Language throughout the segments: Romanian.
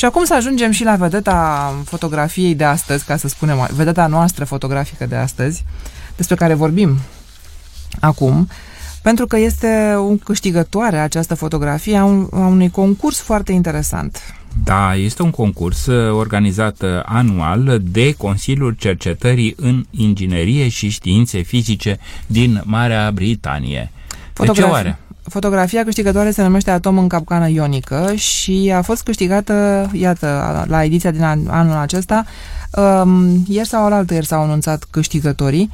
Și acum să ajungem și la vedeta fotografiei de astăzi, ca să spunem, vedeta noastră fotografică de astăzi, despre care vorbim acum, pentru că este un câștigătoare această fotografie a, un, a unui concurs foarte interesant. Da, este un concurs uh, organizat uh, anual de Consiliul Cercetării în Inginerie și Științe Fizice din Marea Britanie. Fotografie. De ce oare? Fotografia câștigătoare se numește Atom în capcană ionică și a fost câștigată, iată, la ediția din anul acesta. Um, ieri sau alaltă ieri s-au anunțat câștigătorii.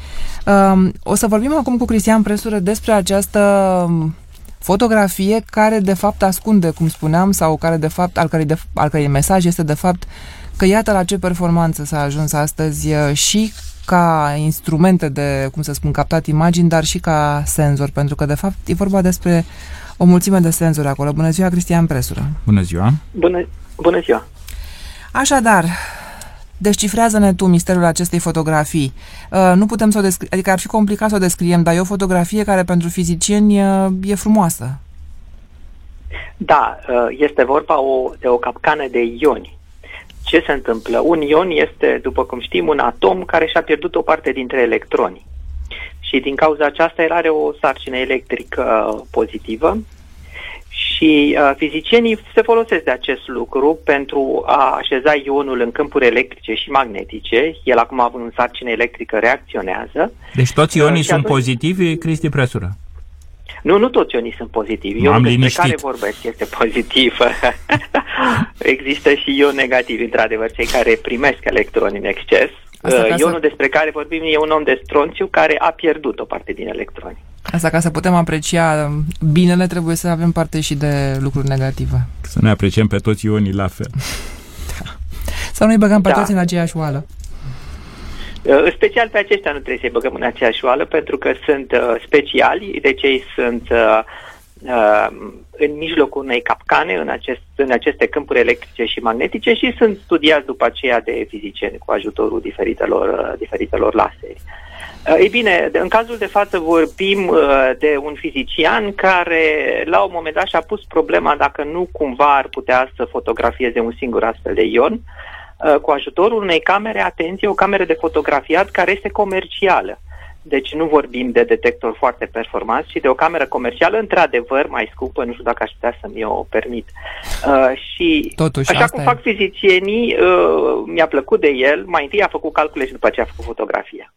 Um, o să vorbim acum cu Cristian Presură despre această fotografie care de fapt ascunde, cum spuneam, sau care de fapt, al cărei, de, al cărei mesaj este de fapt că iată la ce performanță s-a ajuns astăzi și ca instrumente de, cum să spun, captat imagini, dar și ca senzor, pentru că, de fapt, e vorba despre o mulțime de senzori acolo. Bună ziua, Cristian Presură! Bună ziua! Bună, bună ziua! Așadar, descifrează-ne tu misterul acestei fotografii. Uh, nu putem să o descri- adică ar fi complicat să o descriem, dar e o fotografie care pentru fizicieni uh, e frumoasă. Da, uh, este vorba o, de o capcană de ioni ce se întâmplă? Un ion este, după cum știm, un atom care și-a pierdut o parte dintre electroni. Și din cauza aceasta el are o sarcină electrică pozitivă și uh, fizicienii se folosesc de acest lucru pentru a așeza ionul în câmpuri electrice și magnetice. El acum având o sarcină electrică reacționează. Deci toți ionii uh, sunt atunci... pozitivi, Cristi Presură? Nu, nu toți ionii sunt pozitivi. Ionul despre liniștit. care vorbesc este pozitiv. Există și ioni negativi, într-adevăr, cei care primesc electroni în exces. Asta Ionul să... despre care vorbim e un om de stronțiu care a pierdut o parte din electroni. Asta ca să putem aprecia binele, trebuie să avem parte și de lucruri negative. Să ne apreciem pe toți ionii la fel. da. Să nu-i băgăm pe da. toți în aceeași oală. Uh, special pe aceștia nu trebuie să-i băgăm în aceeași oală pentru că sunt uh, speciali, deci ei sunt uh, uh, în mijlocul unei capcane în, acest, în aceste câmpuri electrice și magnetice și sunt studiați după aceea de fizicieni cu ajutorul diferitelor, uh, diferitelor laseri. Uh, ei bine, în cazul de față vorbim uh, de un fizician care la un moment dat și-a pus problema dacă nu cumva ar putea să fotografieze un singur astfel de ion, uh, Uh, cu ajutorul unei camere, atenție, o cameră de fotografiat care este comercială. Deci nu vorbim de detector foarte performant, ci de o cameră comercială, într-adevăr, mai scumpă, nu știu dacă aș putea să mi o permit. Uh, și Totuși, așa cum e. fac fizicienii, uh, mi-a plăcut de el, mai întâi a făcut calcule și după aceea a făcut fotografia.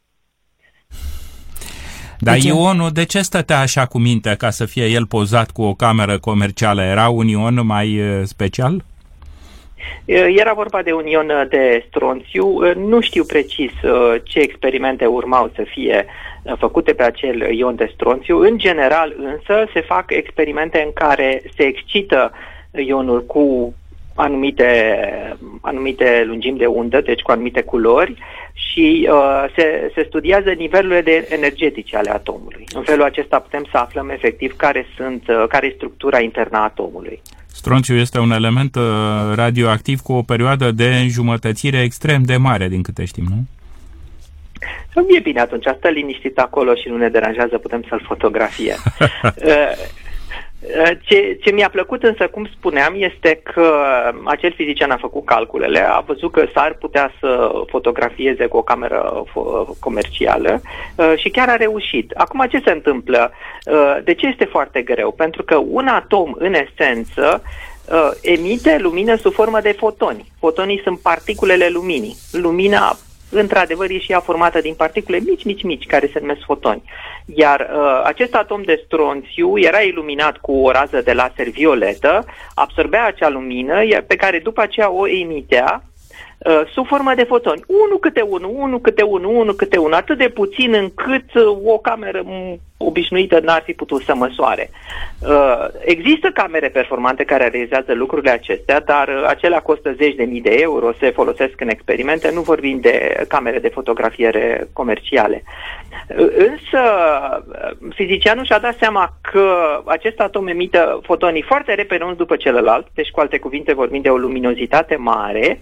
Dar de Ionul, de ce stătea așa cu minte ca să fie el pozat cu o cameră comercială? Era un Ion mai uh, special? Era vorba de un ion de stronțiu. Nu știu precis ce experimente urmau să fie făcute pe acel ion de stronțiu. În general, însă, se fac experimente în care se excită ionul cu anumite, anumite lungimi de undă, deci cu anumite culori și uh, se, se studiază nivelurile de energetice ale atomului. În felul acesta putem să aflăm efectiv care, sunt, uh, care e structura internă a atomului. Stronciu este un element uh, radioactiv cu o perioadă de înjumătățire extrem de mare, din câte știm, nu? E bine, atunci stă liniștit acolo și nu ne deranjează, putem să-l fotografiem. Uh, uh, ce, ce mi-a plăcut însă, cum spuneam, este că acel fizician a făcut calculele, a văzut că s-ar putea să fotografieze cu o cameră comercială și chiar a reușit. Acum ce se întâmplă? De ce este foarte greu? Pentru că un atom, în esență, emite lumină sub formă de fotoni. Fotonii sunt particulele luminii. Lumina într-adevăr, e și ea formată din particule mici, mici, mici, care se numesc fotoni. Iar uh, acest atom de stronțiu era iluminat cu o rază de laser violetă, absorbea acea lumină, pe care după aceea o emitea uh, sub formă de fotoni. Unul câte unul, unul câte unul, unul câte unul, atât de puțin încât uh, o cameră obișnuită n-ar fi putut să măsoare. Uh, există camere performante care realizează lucrurile acestea, dar uh, acelea costă zeci de mii de euro, se folosesc în experimente, nu vorbim de camere de fotografiere comerciale. Uh, însă, fizicianul și-a dat seama că acest atom emită fotonii foarte repede unul după celălalt, deci cu alte cuvinte vorbim de o luminozitate mare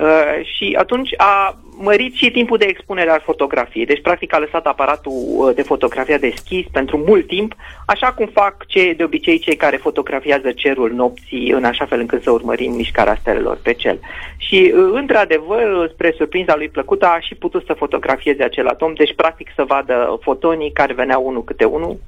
Uh, și atunci a mărit și timpul de expunere al fotografiei. Deci, practic, a lăsat aparatul uh, de fotografia deschis pentru mult timp, așa cum fac ce, de obicei cei care fotografiază cerul nopții, în așa fel încât să urmărim mișcarea stelelor pe cel. Și, uh, într-adevăr, spre surprinza lui plăcută, a și putut să fotografieze acel atom, deci, practic, să vadă fotonii care veneau unul câte unul,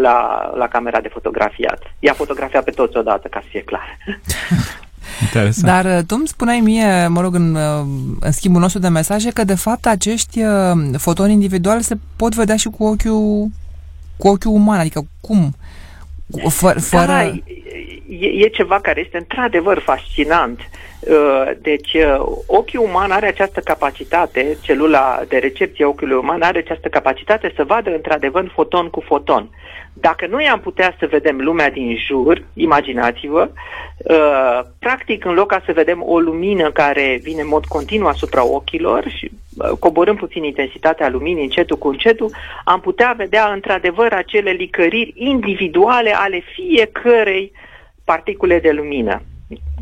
la, la camera de fotografiat. I-a fotografiat pe toți odată, ca să fie clar. Interesant. Dar uh, tu îmi spuneai mie, mă rog, în, uh, în schimbul nostru de mesaje, că de fapt acești uh, fotoni individuali se pot vedea și cu ochiul, cu ochiul uman, adică cum? Fă, fără... Da, e, e ceva care este într-adevăr fascinant. Deci, ochiul uman are această capacitate, celula de recepție a ochiului uman are această capacitate să vadă într-adevăr foton cu foton. Dacă noi am putea să vedem lumea din jur, imaginați-vă, uh, practic în loc ca să vedem o lumină care vine în mod continuu asupra ochilor și uh, coborâm puțin intensitatea luminii încetul cu încetul, am putea vedea într-adevăr acele licăriri individuale ale fiecărei particule de lumină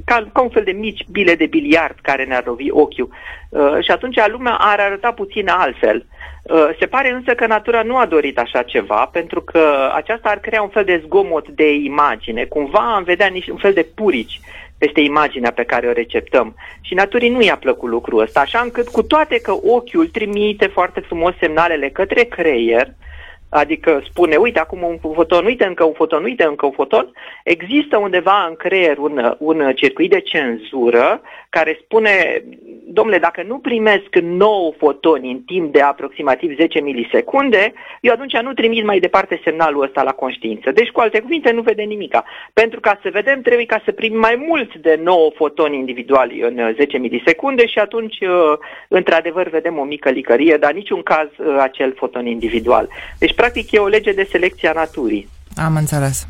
ca, ca un fel de mici bile de biliard care ne-ar rovi ochiul. Uh, și atunci lumea ar arăta puțin altfel. Uh, se pare însă că natura nu a dorit așa ceva, pentru că aceasta ar crea un fel de zgomot de imagine. Cumva am vedea niște, un fel de purici peste imaginea pe care o receptăm. Și naturii nu i-a plăcut lucrul ăsta, așa încât cu toate că ochiul trimite foarte frumos semnalele către creier, adică spune, uite acum un foton, uite încă un foton, uite încă un foton, există undeva în creier un, un circuit de cenzură care spune, domnule, dacă nu primesc 9 fotoni în timp de aproximativ 10 milisecunde, eu atunci nu trimit mai departe semnalul ăsta la conștiință. Deci, cu alte cuvinte, nu vede nimica. Pentru ca să vedem, trebuie ca să primim mai mult de 9 fotoni individuali în 10 milisecunde și atunci, uh, într-adevăr, vedem o mică licărie, dar niciun caz uh, acel foton individual. Deci, practic, e o lege de selecție a naturii. Am înțeles.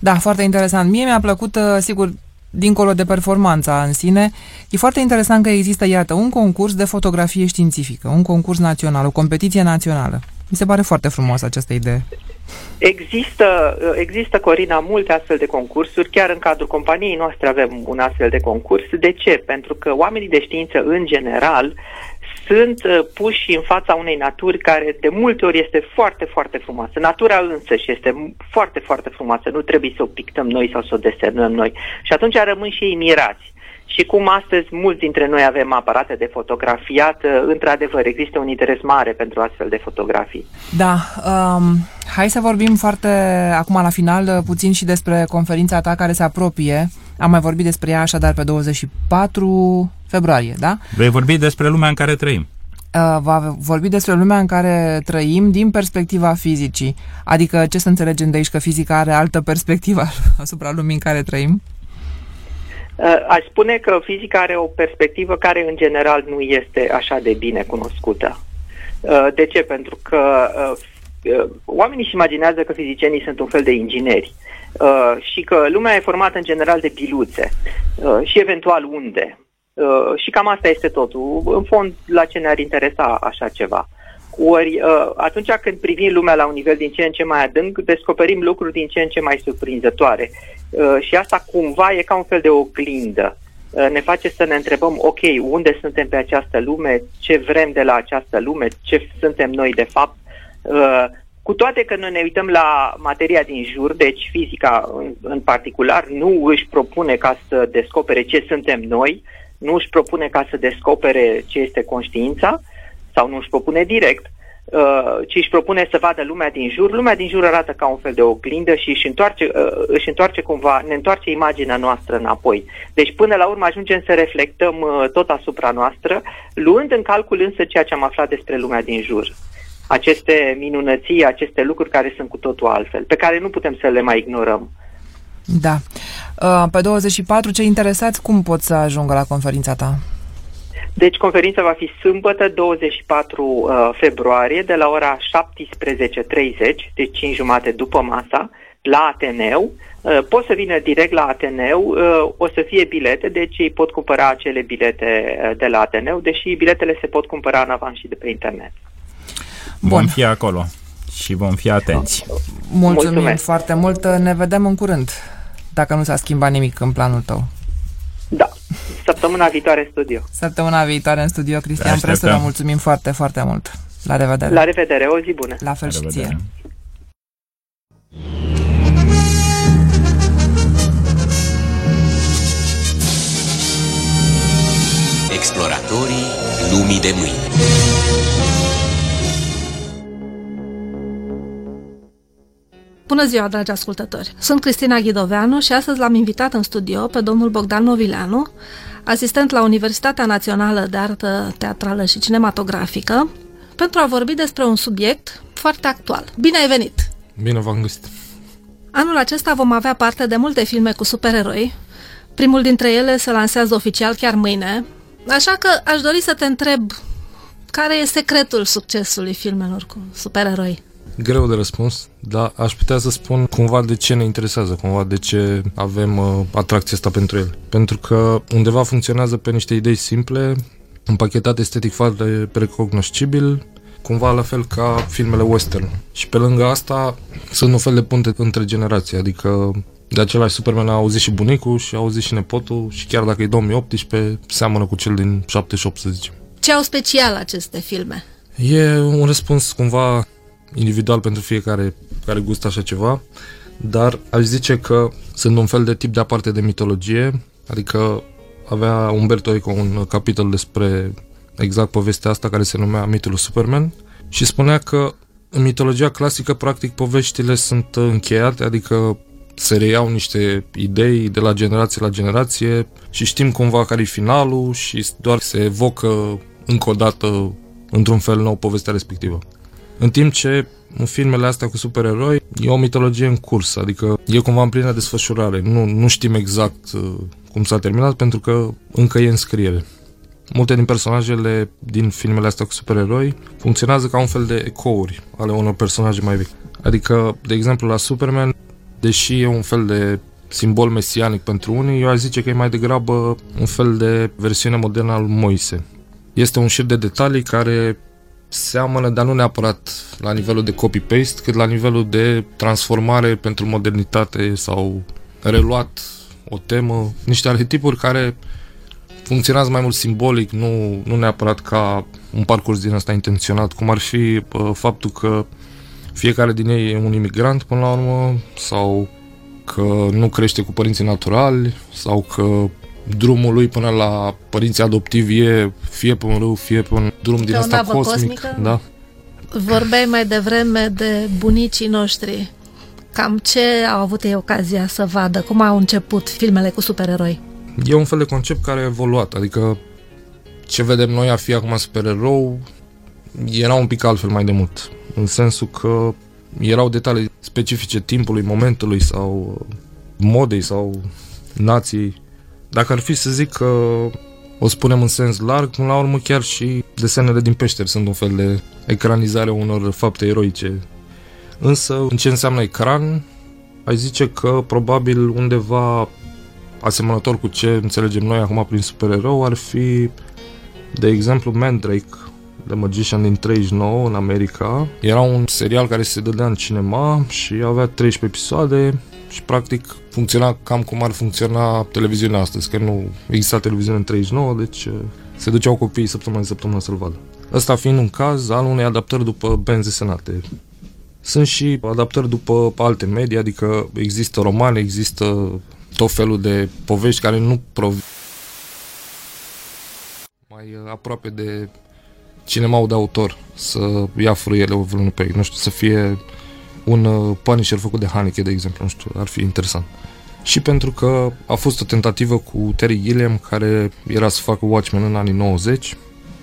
Da, foarte interesant. Mie mi-a plăcut, uh, sigur, dincolo de performanța în sine, e foarte interesant că există, iată, un concurs de fotografie științifică, un concurs național, o competiție națională. Mi se pare foarte frumoasă această idee. Există, există, Corina, multe astfel de concursuri. Chiar în cadrul companiei noastre avem un astfel de concurs. De ce? Pentru că oamenii de știință, în general, sunt uh, puși în fața unei naturi care de multe ori este foarte, foarte frumoasă. Natura însă și este foarte, foarte frumoasă. Nu trebuie să o pictăm noi sau să o desenăm noi. Și atunci rămân și ei mirați. Și cum astăzi mulți dintre noi avem aparate de fotografiat, uh, într-adevăr există un interes mare pentru astfel de fotografii. Da, um, hai să vorbim foarte acum la final uh, puțin și despre conferința ta care se apropie. Am mai vorbit despre ea așadar pe 24 februarie, da? Vei vorbi despre lumea în care trăim. Uh, va vorbi despre lumea în care trăim din perspectiva fizicii. Adică ce să înțelegem de aici că fizica are altă perspectivă asupra lumii în care trăim? Uh, aș spune că fizica are o perspectivă care în general nu este așa de bine cunoscută. Uh, de ce? Pentru că oamenii își imaginează că fizicienii sunt un fel de ingineri și că lumea e formată în general de biluțe și eventual unde. Uh, și cam asta este totul. În fond, la ce ne-ar interesa așa ceva? Ori uh, atunci când privim lumea la un nivel din ce în ce mai adânc, descoperim lucruri din ce în ce mai surprinzătoare. Uh, și asta cumva e ca un fel de oglindă. Uh, ne face să ne întrebăm, ok, unde suntem pe această lume, ce vrem de la această lume, ce suntem noi de fapt. Uh, cu toate că noi ne uităm la materia din jur, deci fizica în, în particular nu își propune ca să descopere ce suntem noi, nu își propune ca să descopere ce este conștiința sau nu își propune direct, uh, ci își propune să vadă lumea din jur. Lumea din jur arată ca un fel de oglindă și își întoarce, uh, își întoarce cumva, ne întoarce imaginea noastră înapoi. Deci până la urmă ajungem să reflectăm uh, tot asupra noastră, luând în calcul însă ceea ce am aflat despre lumea din jur. Aceste minunății, aceste lucruri care sunt cu totul altfel, pe care nu putem să le mai ignorăm. Da. Uh, pe 24, cei interesați, cum pot să ajungă la conferința ta? Deci conferința va fi sâmbătă 24 uh, februarie de la ora 17.30, deci 5 jumate după masa, la Ateneu. Uh, pot să vină direct la Ateneu, uh, o să fie bilete, deci ei pot cumpăra acele bilete uh, de la Ateneu, deși biletele se pot cumpăra în avans și de pe internet. Bun. Vom fi acolo și vom fi atenți. Mulțumim Mulțumesc. foarte mult, ne vedem în curând dacă nu s-a schimbat nimic în planul tău. Da, săptămâna viitoare în studio. Săptămâna viitoare în studio, Cristian Presură, mulțumim foarte, foarte mult. La revedere. La revedere, o zi bună. La fel La și ție. Exploratorii lumii de mâine. Bună ziua, dragi ascultători! Sunt Cristina Ghidoveanu și astăzi l-am invitat în studio pe domnul Bogdan Novileanu, asistent la Universitatea Națională de Artă Teatrală și Cinematografică, pentru a vorbi despre un subiect foarte actual. Bine ai venit! Bine v-am găsit! Anul acesta vom avea parte de multe filme cu supereroi. Primul dintre ele se lansează oficial chiar mâine, așa că aș dori să te întreb care e secretul succesului filmelor cu supereroi? Greu de răspuns, dar aș putea să spun cumva de ce ne interesează, cumva de ce avem uh, atracția asta pentru el. Pentru că undeva funcționează pe niște idei simple, împachetat estetic foarte recognoscibil, cumva la fel ca filmele western. Și pe lângă asta sunt un fel de punte între generații, adică de același Superman a auzit și bunicul și a auzit și nepotul și chiar dacă e 2018, seamănă cu cel din 78, să zicem. Ce au special aceste filme? E un răspuns cumva individual pentru fiecare care gustă așa ceva, dar aș zice că sunt un fel de tip de aparte de mitologie, adică avea Umberto Eco un capitol despre exact povestea asta care se numea Mitul Superman și spunea că în mitologia clasică, practic, poveștile sunt încheiate, adică se reiau niște idei de la generație la generație și știm cumva care e finalul și doar se evocă încă o dată într-un fel nou povestea respectivă. În timp ce în filmele astea cu supereroi e o mitologie în curs, adică e cumva în plină desfășurare. Nu, nu știm exact uh, cum s-a terminat pentru că încă e în scriere. Multe din personajele din filmele astea cu supereroi funcționează ca un fel de ecouri ale unor personaje mai vechi. Adică, de exemplu, la Superman, deși e un fel de simbol mesianic pentru unii, eu aș zice că e mai degrabă un fel de versiune modernă al Moise. Este un șir de detalii care seamănă, dar nu neapărat la nivelul de copy-paste, cât la nivelul de transformare pentru modernitate sau reluat o temă, niște arhetipuri care funcționează mai mult simbolic, nu, nu neapărat ca un parcurs din asta intenționat, cum ar fi uh, faptul că fiecare din ei e un imigrant până la urmă, sau că nu crește cu părinții naturali, sau că drumul lui până la părinții adoptivi e fie pe un râu, fie pe un drum din asta cosmic. Cosmică? Da. Vorbeai mai devreme de bunicii noștri. Cam ce au avut ei ocazia să vadă? Cum au început filmele cu supereroi? E un fel de concept care a evoluat, adică ce vedem noi a fi acum supererou era un pic altfel mai de mult, în sensul că erau detalii specifice timpului, momentului sau modei sau nației dacă ar fi să zic că o spunem în sens larg, până la urmă chiar și desenele din peșteri sunt un fel de ecranizare a unor fapte eroice. Însă, în ce înseamnă ecran, ai zice că probabil undeva asemănător cu ce înțelegem noi acum prin supererou ar fi, de exemplu, Mandrake, The Magician din 39 în America. Era un serial care se dădea în cinema și avea 13 episoade și practic funcționa cam cum ar funcționa televiziunea astăzi, că nu exista televiziune în 39, deci uh, se duceau copiii săptămâna de săptămână să-l vadă. Ăsta fiind un caz al unei adaptări după benzi senate. Sunt și adaptări după alte medii, adică există romane, există tot felul de povești care nu provin mai uh, aproape de cinema de autor, să ia fruiele vreunul pe ei, nu știu, să fie un uh, Punisher făcut de Haneke, de exemplu, nu știu, ar fi interesant. Și pentru că a fost o tentativă cu Terry Gilliam, care era să facă Watchmen în anii 90,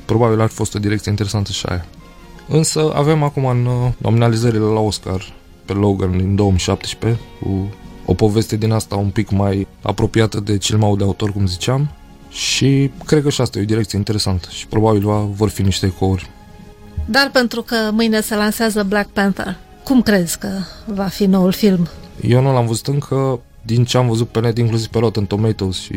probabil ar fi fost o direcție interesantă și aia. Însă avem acum în uh, nominalizările la Oscar pe Logan din 2017, cu o poveste din asta un pic mai apropiată de cel mai de autor, cum ziceam, și cred că și asta e o direcție interesantă și probabil va, vor fi niște ecouri. Dar pentru că mâine se lansează Black Panther, cum crezi că va fi noul film? Eu nu l-am văzut încă, din ce am văzut pe net, inclusiv pe Rotten Tomatoes și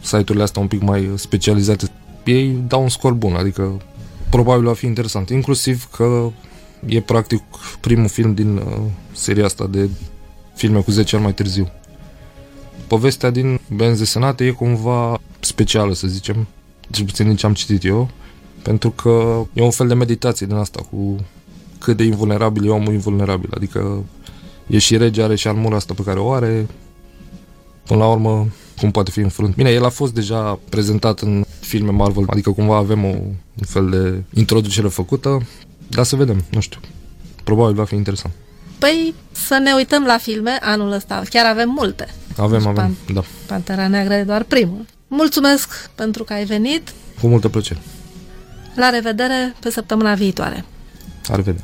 site-urile astea un pic mai specializate, ei dau un scor bun, adică probabil va fi interesant, inclusiv că e practic primul film din uh, seria asta de filme cu 10 ani mai târziu. povestea din benzi desenate e cumva specială, să zicem, cel puțin din ce am citit eu, pentru că e un fel de meditație din asta cu cât de invulnerabil e omul invulnerabil, adică e și rege, are și armura asta pe care o are, până la urmă, cum poate fi înfrunt. Bine, el a fost deja prezentat în filme Marvel, adică cumva avem o, un fel de introducere făcută, dar să vedem, nu știu. Probabil va fi interesant. Păi să ne uităm la filme anul ăsta. Chiar avem multe. Avem, avem, Pan- da. Pantera Neagră e doar primul. Mulțumesc pentru că ai venit. Cu multă plăcere. La revedere pe săptămâna viitoare. على الفيلم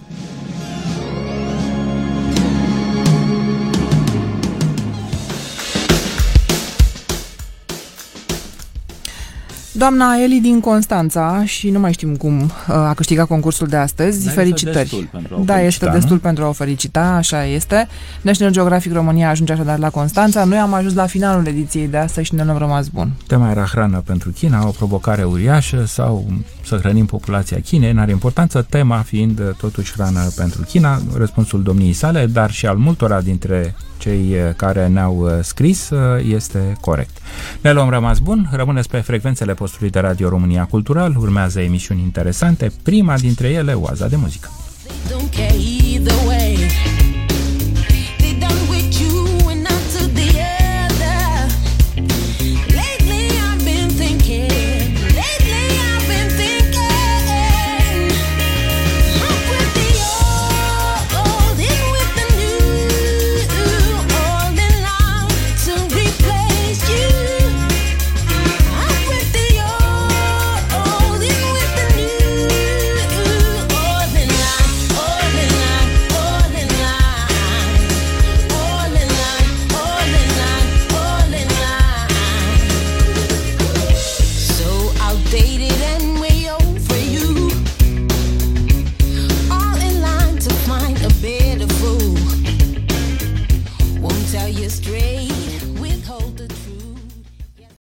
Doamna Eli din Constanța și nu mai știm cum uh, a câștigat concursul de astăzi. Dar Felicitări. este destul pentru a o da, felicita, este nu? destul pentru a o felicita, așa este. National Geographic România ajunge așadar la Constanța. Noi am ajuns la finalul ediției de astăzi și ne am rămas bun. Tema era hrană pentru China, o provocare uriașă sau să hrănim populația Chinei, n-are importanță, tema fiind uh, totuși hrană pentru China, răspunsul domniei sale, dar și al multora dintre cei uh, care ne-au uh, scris uh, este corect. Ne luăm rămas bun, rămâneți pe frecvențele postului de Radio România Cultural, urmează emisiuni interesante, prima dintre ele Oaza de Muzică.